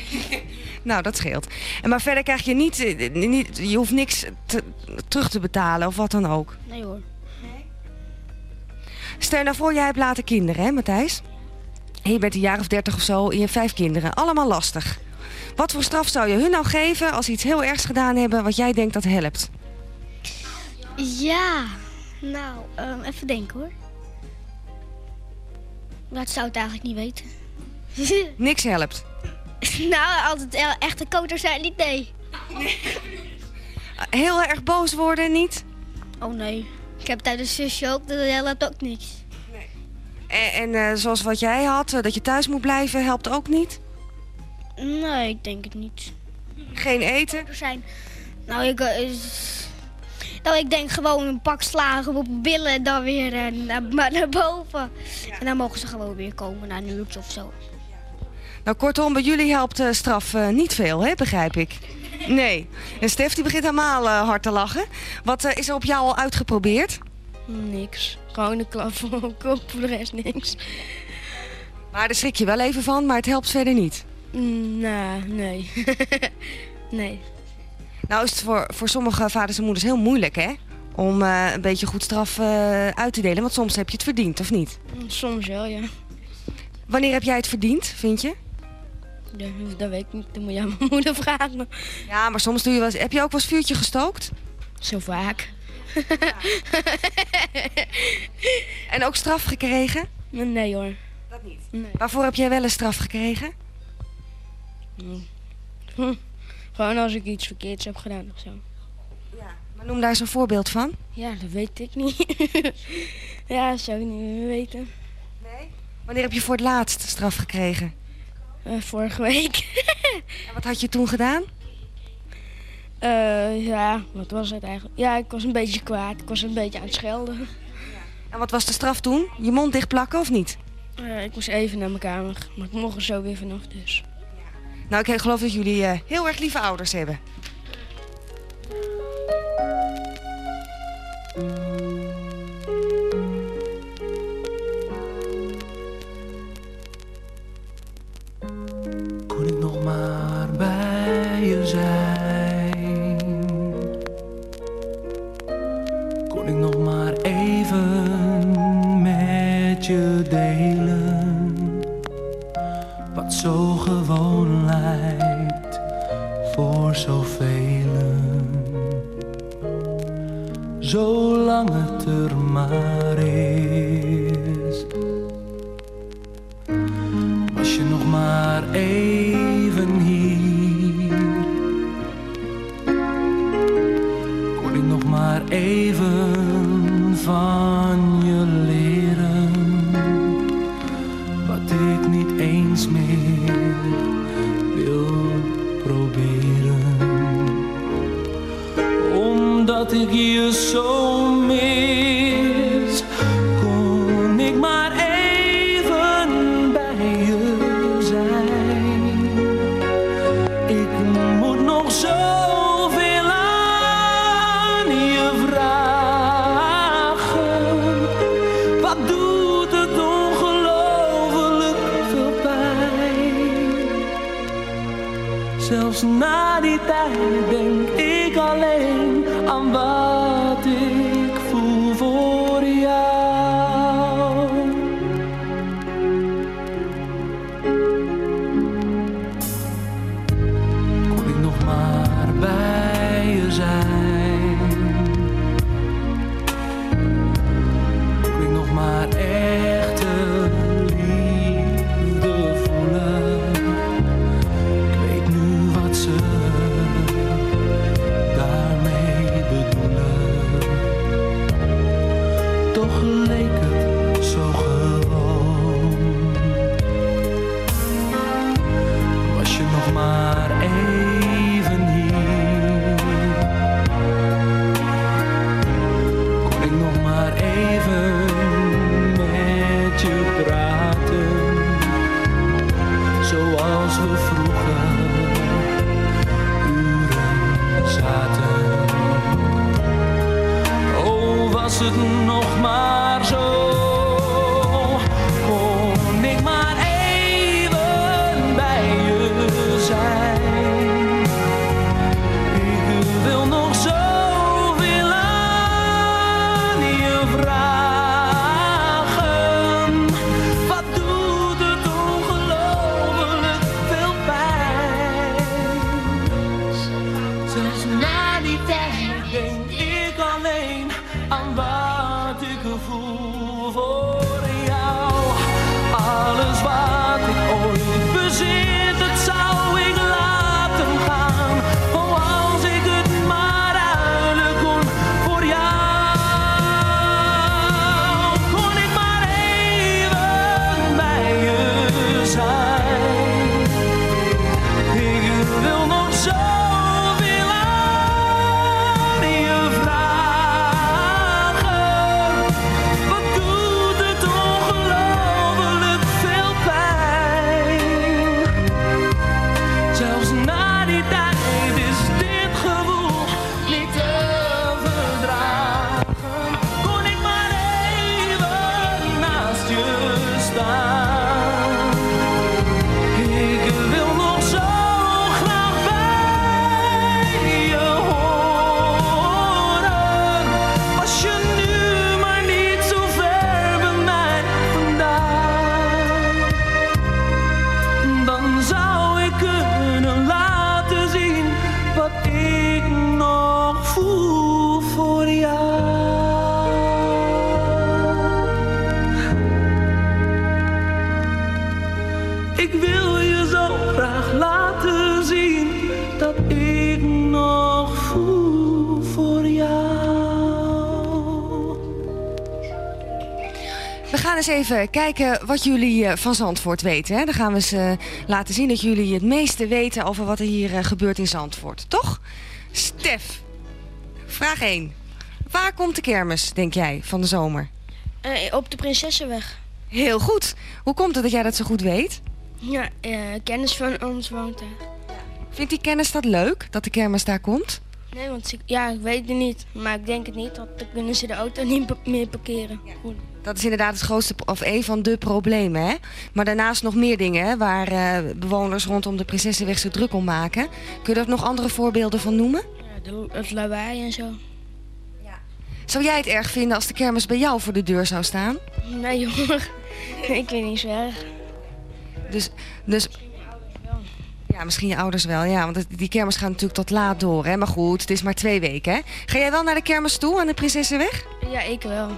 Nou, dat scheelt. En maar verder krijg je niet, eh, niet je hoeft niks te- terug te betalen of wat dan ook. Nee hoor. Stel je nou voor, jij hebt later kinderen, hè, Matthijs? En je bent een jaar of dertig of zo en je hebt vijf kinderen. Allemaal lastig. Wat voor straf zou je hun nou geven als ze iets heel ergs gedaan hebben wat jij denkt dat helpt? Ja, nou, ehm, even denken hoor. Dat zou het eigenlijk niet weten. Niks helpt. nou, als het echte koters zijn, niet nee. Heel erg boos worden, niet? Oh nee. Ik heb tijdens zusje ook, dat helpt ook niks. En, en eh, zoals wat jij had, eh, dat je thuis moet blijven, helpt ook niet? Nee, ik denk het niet. Geen eten? Er zijn. Nou, ik, eh, is- nou, ik denk gewoon een pak slagen op billen en dan weer naar, naar boven. En dan mogen ze gewoon weer komen na een uurtje of zo. Nou, kortom, bij jullie helpt eh, straf eh, niet veel, hè, begrijp ik. Nee. En Stef die begint helemaal eh, hard te lachen. Wat is er op jou al uitgeprobeerd? Niks. Gewoon een klap voor mijn kop, voor de rest niks. Maar daar schrik je wel even van, maar het helpt verder niet. Mm, Nou, nee. nee. Nou is het voor, voor sommige vaders en moeders heel moeilijk, hè? Om een beetje goed straf uit te delen. Want soms heb je het verdiend, of niet? Soms wel, ja. Wanneer heb jij het verdiend, vind je? Ja. Dat weet ik niet. Dat moet je aan mijn moeder vragen. Ja, maar soms doe je wel eens... Heb je ook wel eens vuurtje gestookt? Zo vaak. En ook straf gekregen? Nee hoor. Dat niet? Nee. Waarvoor heb jij wel een straf gekregen? Hm. Gewoon als ik iets verkeerds heb gedaan of zo. Maar noem daar eens een voorbeeld van. Ja, dat weet ik niet. ja, dat zou ik niet meer weten. Wanneer heb je voor het laatst straf gekregen? Eh, vorige week. En wat had je toen gedaan? Eh, ja, wat was het eigenlijk? Ja, ik was een beetje kwaad. Ik was een beetje aan het schelden. En wat was de straf toen? Je mond dicht plakken of niet? Eh, ik moest even naar mijn kamer. Maar ik mocht er zo weer vanaf dus. Nou, ik geloof dat jullie heel erg lieve ouders hebben. Maar bij je zijn? Kon ik nog maar even met je delen? Wat zo gewoon lijkt voor zoveel. Zolang het er maar ik even kijken wat jullie eh, van Zandvoort weten. Hè? Dan gaan we eens eh, laten zien dat jullie het meeste weten over wat er hier eh, gebeurt in Zandvoort. Toch? Stef, vraag 1. Waar komt de kermis, denk jij, van de zomer? Op de Prinsessenweg. Heel goed. Hoe komt het dat jij dat zo goed weet? Ja, kennis van ons woont daar. Vindt die kennis dat leuk, dat de kermis daar komt? Nee, want ik, ja, ik weet het niet. Maar ik denk het niet, want dan kunnen ze de auto niet meer parkeren. Dat is inderdaad het grootste, of een van de problemen. Hè? Maar daarnaast nog meer dingen hè, waar eh, bewoners rondom de Prinsessenweg zich druk om maken. Kun je daar nog andere voorbeelden van noemen? Ja, het lawaai en zo. Zou jij het erg vinden als de kermis bij jou voor de deur zou staan? Nee, jongen. ik weet niet zo erg. Dus, dus ja, misschien je ouders wel, ja. Want die kermis gaat natuurlijk tot laat door, hè. Maar goed, het is maar twee weken, hè. Ga jij wel naar de kermis toe aan de Prinsessenweg? Ja, ik wel.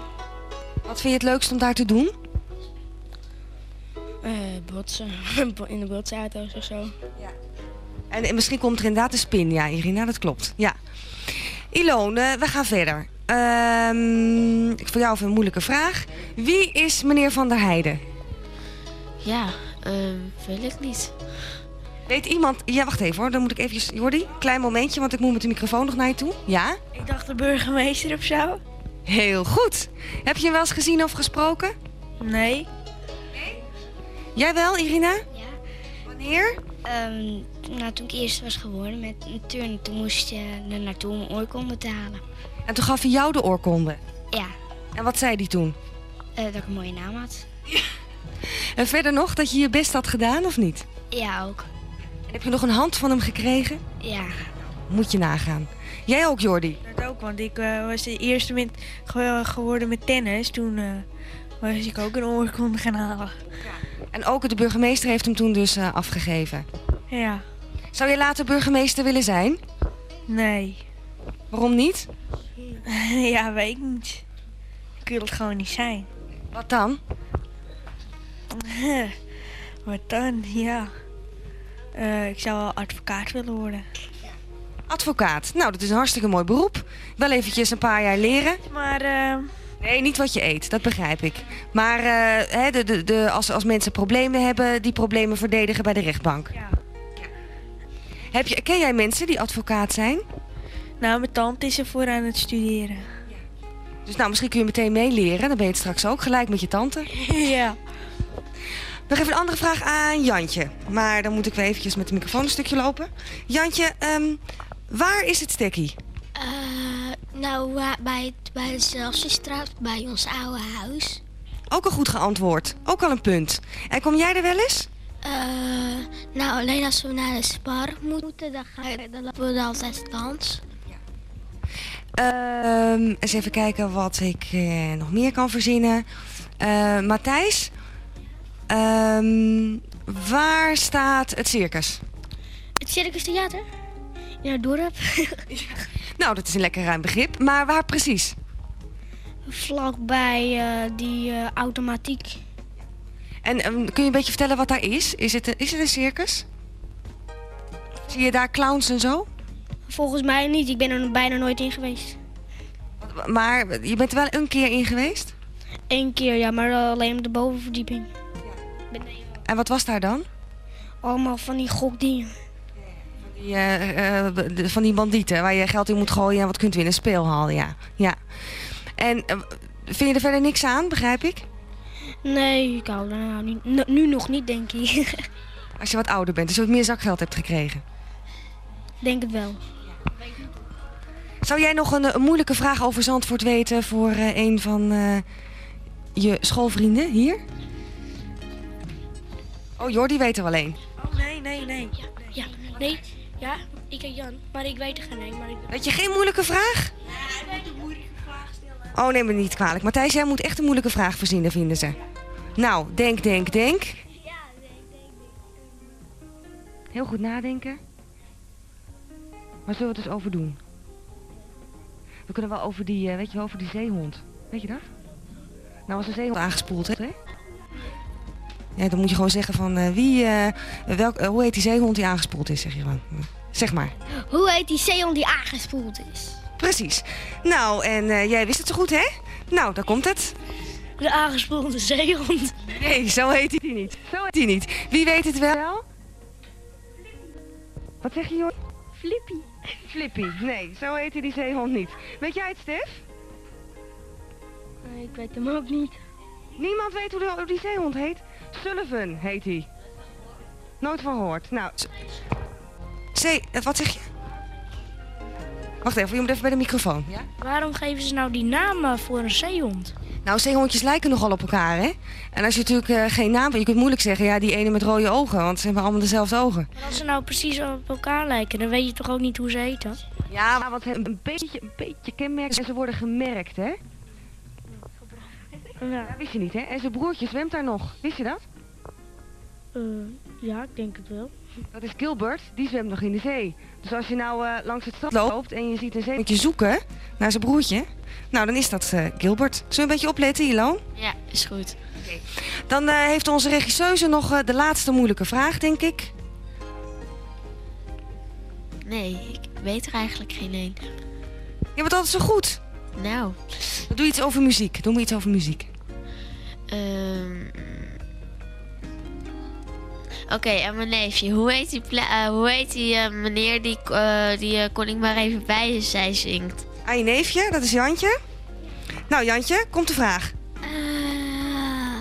Wat vind je het leukst om daar te doen? Eh, botsen. In de botsauto's of zo. En, en misschien komt er inderdaad een spin, ja, Irina, dat klopt. Ja. Ilone, we gaan verder. Ehm, ik voor jou even een moeilijke vraag. Wie is meneer Van der Heijden? Ja, ehm weet ik niet. Weet iemand... Ja, wacht even hoor. Dan moet ik eventjes... Jordi, klein momentje, want ik moet met de microfoon nog naar je toe. Ja? Ik dacht de burgemeester of zo. Heel goed. Heb je hem wel eens gezien of gesproken? Nee. Jij wel, Irina? Ja. Wanneer? Ehm, nou, toen ik eerst was geworden met een turn, toen moest je er naartoe om oorkonde te halen. En toen gaf hij jou de oorkonde. Ja, En wat zei hij toen? eh, dat ik een mooie naam had. En verder nog dat je je best had gedaan of niet? Ja, ook. En heb je nog een hand van hem gekregen? Ja. Moet je nagaan. Jij ook, Jordi? Dat ook, want ik eh, was de eerste met, ge- geworden met tennis. Toen eh, was ik ook een oorkonde gaan halen. En ook de burgemeester heeft hem toen dus eh, afgegeven. Ja. Zou je later burgemeester willen zijn? Nee. Waarom niet? ja, weet ik niet. Ik wil het gewoon niet zijn. Wat dan? Wat dan? Ja. Ik zou wel advocaat willen worden. Advocaat. Nou, dat is een hartstikke mooi beroep. Wel eventjes een paar jaar leren. Maar, eh, Nee, niet wat je eet, dat begrijp ik. Maar eh, hè, de, de, de, als, als mensen problemen hebben, die problemen verdedigen bij de rechtbank. Ja. Heb je, ken jij mensen die advocaat zijn? Nou, mijn tante is ervoor aan het studeren. Dus nou, misschien kun je meteen meeleren. Dan ben je het straks ook gelijk met je tante. ja. Nog even een andere vraag aan Jantje. Maar dan moet ik weer eventjes met de microfoon een stukje lopen. Jantje, ehm, waar is het stekkie? Eh, nou, bij, bij de Zelfsstraat, bij ons oude huis. Ook al goed geantwoord. Ook al een punt. En kom jij er wel eens? Eh, nou, alleen als we naar de spar moeten, dan, ga, dan lopen we altijd langs. Ehm, eens even kijken wat ik eh, nog meer kan verzinnen. Matthijs, ehm, waar staat het circus? Het Circus Theater? In het dorp. Nou, dat is een lekker ruim begrip. Maar waar precies? Vlakbij eh, die eh, automatiek. En ehm, kun je een beetje vertellen wat daar is? Is het, een- is het een circus? Zie je daar clowns en zo? Volgens mij niet. Ik ben er bijna nooit in geweest. Maar je bent er wel een keer in geweest? Eén keer, ja, maar alleen op de bovenverdieping. En wat was daar dan? Allemaal van die gokdingen. Die, eh, eh, de- van die bandieten waar je geld in moet gooien en wat kunt winnen. Een speelhal, ja. ja. En eh, vind je er verder niks aan, begrijp ik? Nee, ik hou er nou niet. nu- Nu nog niet, denk ik. Als je wat ouder bent, dus je wat meer zakgeld hebt gekregen. denk het wel. Zou jij nog een, een moeilijke vraag over Zandvoort weten voor een van je schoolvrienden hier? Oh, Jordi weet er wel een. Oh, nee, nee, nee. Ja, nee. Ja, ik heet Jan, maar ik weet er geen een. Maar ik... Weet je geen moeilijke vraag? Oh, neem me niet kwalijk. Matthijs, jij moet echt een moeilijke vraag verzinnen, vinden ze. Nou, denk, denk, denk. Heel goed nadenken. Waar zullen we het dus over doen? We kunnen wel over die, eh, weet je wel, over die zeehond. Weet je dat? Nou, als een zeehond aangespoeld, hè? Ja, dan moet je gewoon zeggen van eh, wie, eh, welk, eh, hoe heet die zeehond die aangespoeld is, zeg je gewoon. Zeg maar. Hoe heet die zeehond die aangespoeld is? Precies. Nou, en eh, jij wist het zo goed, hè? Nou, daar komt het. De aangespoelde zeehond. Nee, zo heet hij niet. Zo heet hij niet. Wie weet het wel? Wat zeg je, joh? Flippy. Flippy. Nee, zo heette die zeehond niet. Weet jij het, Stef? Nee, ik weet hem ook niet. Niemand weet hoe, de- hoe die zeehond heet? Sullivan heet hij. Nooit van gehoord. Nou, zee, eh, wat zeg je? Wacht even, je moet even bij de microfoon. Ja? Waarom geven ze nou die naam voor een zeehond? Nou, zeehondjes lijken nogal op elkaar, hè? En als je natuurlijk eh, geen naam... Je kunt moeilijk zeggen, ja, die ene met rode ogen. Want ze hebben allemaal dezelfde ogen. Maar als ze nou precies op elkaar lijken, dan weet je toch ook niet hoe ze heten? Ja, maar wat een beetje, een beetje kenmerk en ze worden gemerkt, hè? Ja, Dat wist je niet, hè? En zijn broertje zwemt daar nog. Wist je dat? eh, ja ik denk het wel. Dat is Gilbert, die zwemt nog in de zee. Dus als je nou eh, langs het strand loopt en je ziet een zee... Moet je zoeken naar zijn broertje. Nou, dan is dat eh, Gilbert. Zullen we een beetje opletten, Iloon? Ja, is goed. Dan eh, heeft onze regisseuse nog eh, de laatste moeilijke vraag, denk ik. Nee, ik weet er eigenlijk geen één. Je bent altijd zo goed. Nou, doe je iets over muziek. Doe me iets over muziek. ehm Oké, en mijn neefje. Hoe heet die, eh, hoe heet die eh, meneer die, eh, die kon ik maar even bij zij zingt? Aan je neefje, dat is Jantje. Nou, Jantje, komt de vraag. Uh,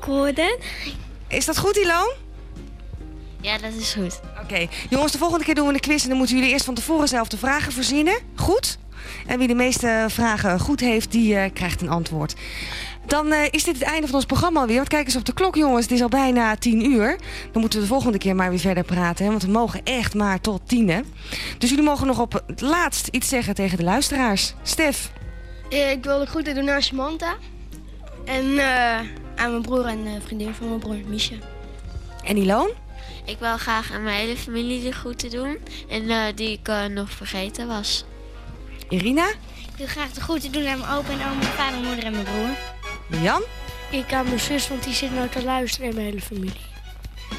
Gordon? Is dat goed, Iloon? Ja, dat is goed. Oké, jongens, de volgende keer doen we een quiz en dan moeten jullie eerst van tevoren zelf de vragen verzinnen. Goed? En wie de meeste vragen goed heeft, die eh, krijgt een antwoord. Dan eh, is dit het einde van ons programma alweer. Want kijk eens op de klok, jongens. Het is al bijna tien uur. Dan moeten we de volgende keer maar weer verder praten. Hè? Want we mogen echt maar tot tien, hè? Dus jullie mogen nog op het laatst iets zeggen tegen de luisteraars. Stef. Eh, Ik wil de groeten doen aan Samantha. En aan mijn broer en vriendin van mijn broer, Misha. En Iloon? Ik wil graag aan mijn hele familie de groeten doen. En eh, die ik eh, nog vergeten was. Irina? Ik wil graag de groeten doen aan mijn opa en oma, mijn vader, moeder en mijn broer. Jan? Ik aan mijn zus, want die zit nou te luisteren en mijn hele familie.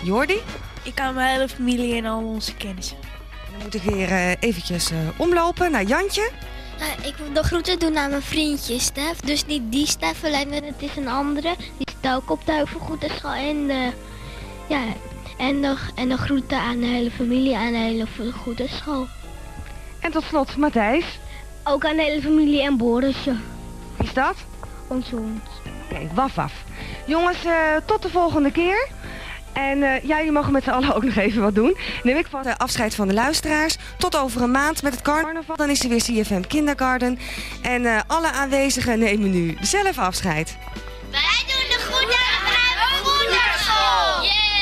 Jordi? Ik aan mijn hele familie en al onze kennissen. Dan moet ik weer eh, eventjes eh, omlopen naar Jantje. Eh, ik wil de groeten doen aan mijn vriendje Stef. Dus niet die Stef alleen, maar het is een andere. Die zit ook op de Heuvelgoedenschool. En, de, ja, en nog, en nog groeten aan de hele familie, aan de hele goede school. En tot slot, Matthijs? Ook aan de hele familie en Borisje. Wie is dat? Ons hond. Oké, waf waf. Jongens, eh, tot de volgende keer. En uh, ja, jullie mogen met z'n allen ook nog even wat doen. Neem ik van afscheid van de luisteraars. Tot over een maand met het carnaval. Dan is er weer CFM Kindergarten. En eh, alle aanwezigen nemen nu zelf afscheid. Wij doen de groeten aan de groene school.